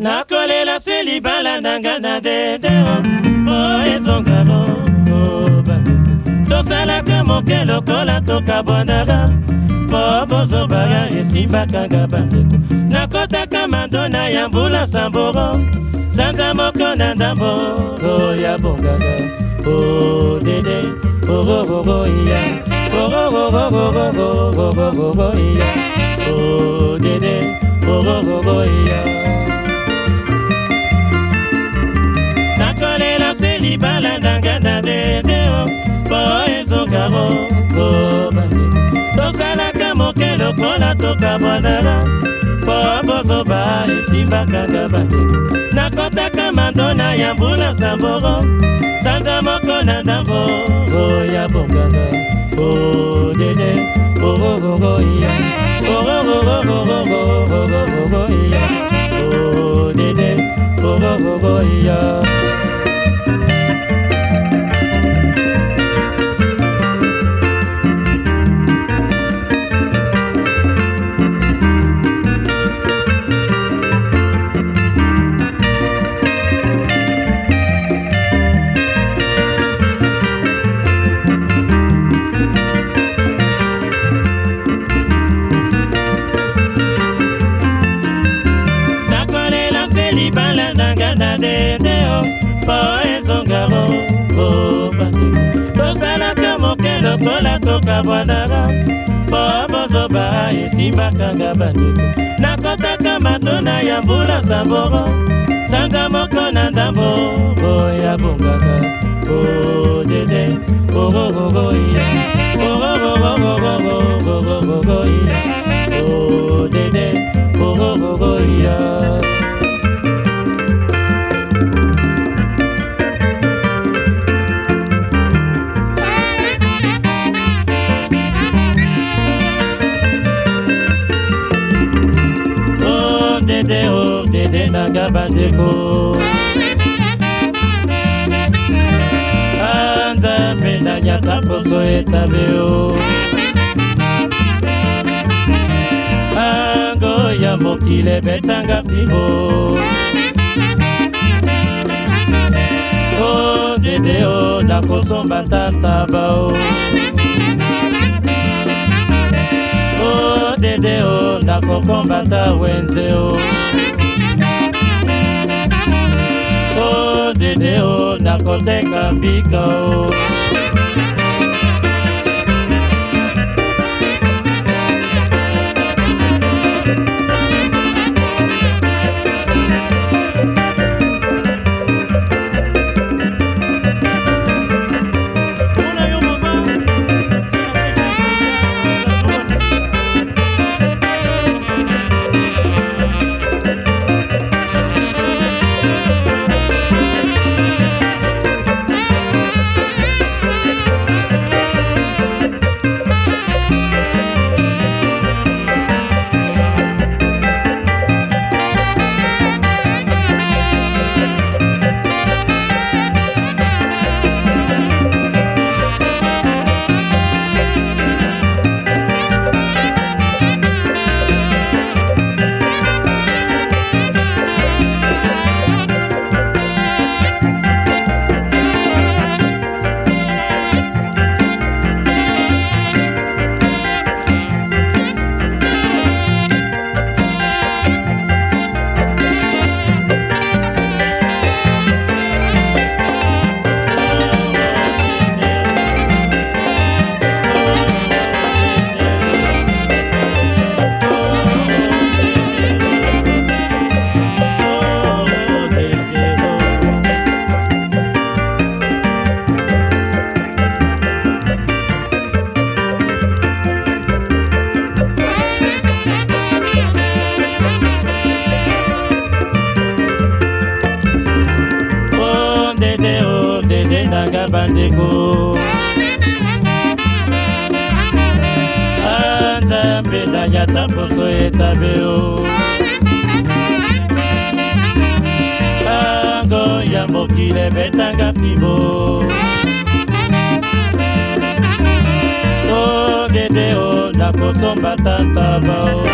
nakolela se libala nanga na dede po oh, oh, ezonga bobanda tosalaka moke lokola tokabwanaka mpo oh, bozobaya esimbakanga bandeko nakotaka mandona ya mbula samboro sanza moko na ndambo oya bonganga odede orororoiya orororororororororoiya odede orororoiya kala ndanga na dedeo mpo ezongako kobale tosalaka moke lokola tokabwanala mpo bozoba esimbakanga bandeko nakotaka mandona ya mbula samboro sanza moko na ndambo oya bongana odede ogogogoya ogogogogogogogogoya odede ogogogoya mpo ezonga bokobate tosalaka moke lokola kokabwanaka mpo bozoba esimbakanga bandeko nakotaka matuna ya mbula samboro sanga moko na ndambo oya bongaka odede oh, orororoya orororororo dede nanga bandeko anzambe ah, nanyata poso etabeo ango ah, ya mokili ebetanga fimbo o oh, dede o nakosomba tantaba o o oh, dede o nakokombata wenze o dedeo nakotenga mbika o bandeko ah, nzambe nanyata poso etabe ah, oh, o bango ya mokili ebetanga fimbo ongede o nakosomba tantaba o